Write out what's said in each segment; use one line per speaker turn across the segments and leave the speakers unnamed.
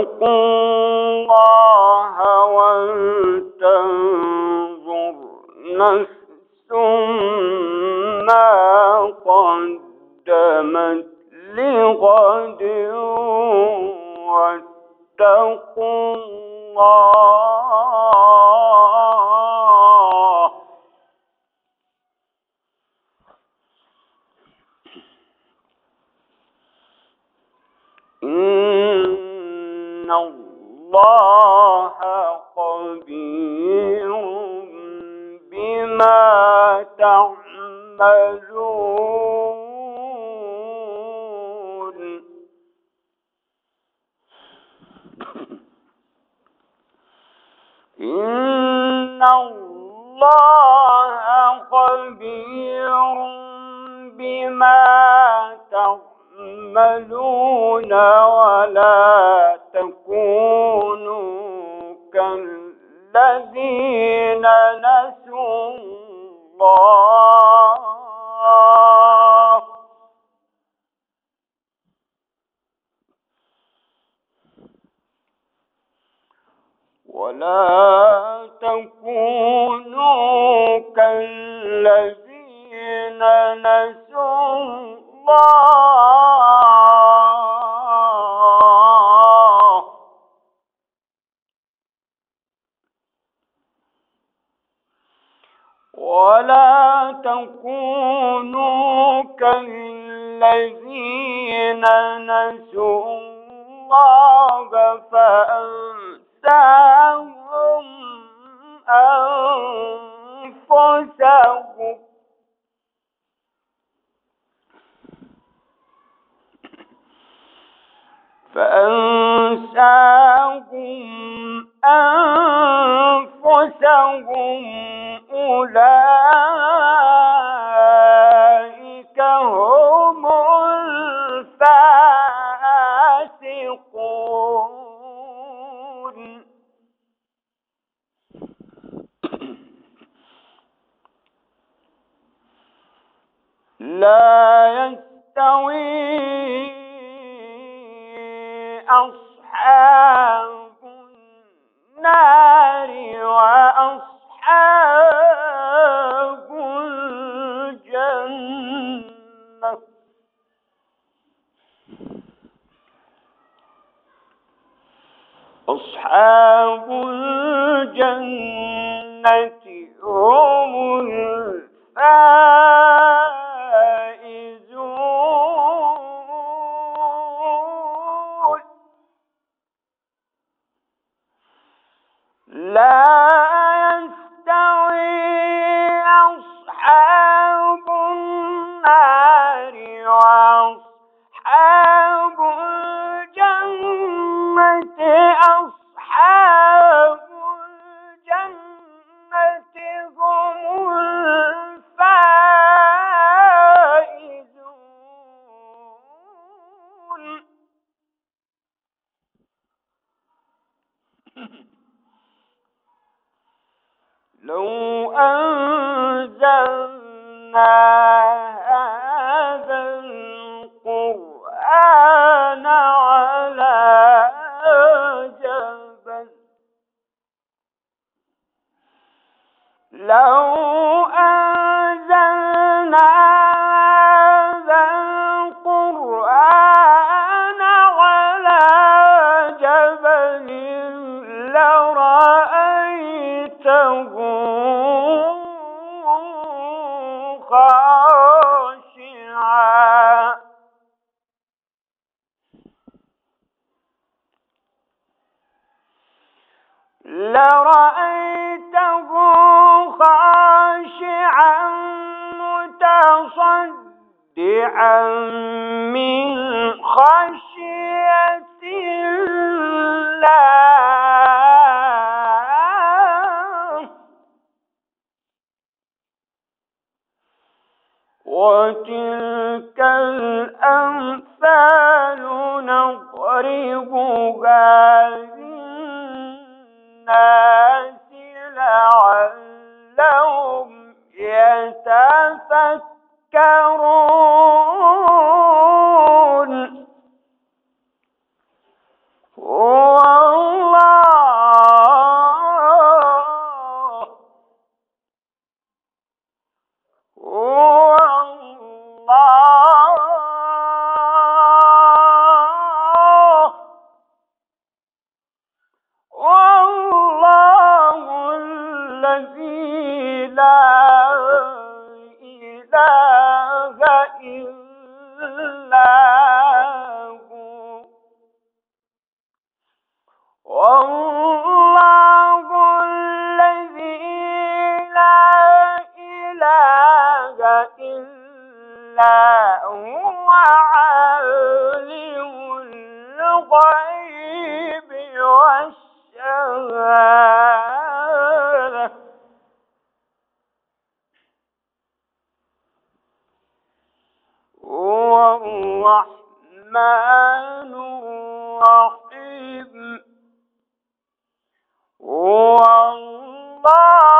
اتقوا الله ولتنظر نفس ما قدمت لغد واتقوا الله. إن الله خبير بما تعملون. إن الله خبير بما تعملون ولا تكونوا كالذين نسوا الله تكونوا كالذين نسوا الله فأنساهم أنفسهم. فأنساهم أنفسهم أولئك هم الفاسقون. لا يستوي أصحاب النار. أصحاب الجنة هم الفائزون. لا لرأيته خاشعا متصدعا من خشية الله. وتلك الأمثال نضربها الناس لعلهم يتفكرون. الذي لا والله الذي لا إله إلا هو. الرحمن الرحيم. والله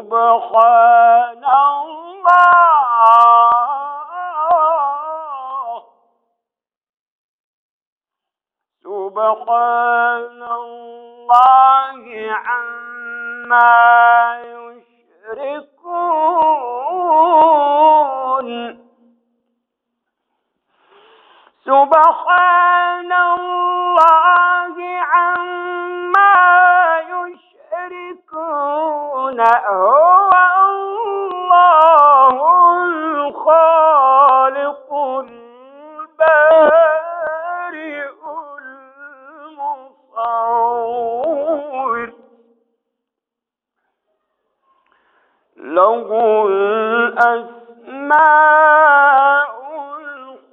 سبحان الله. سبحان الله عما يشركون. هو الله الخالق البارئ المصور. له الأسماء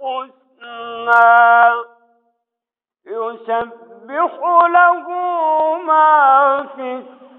الحسنى يسبح له ما في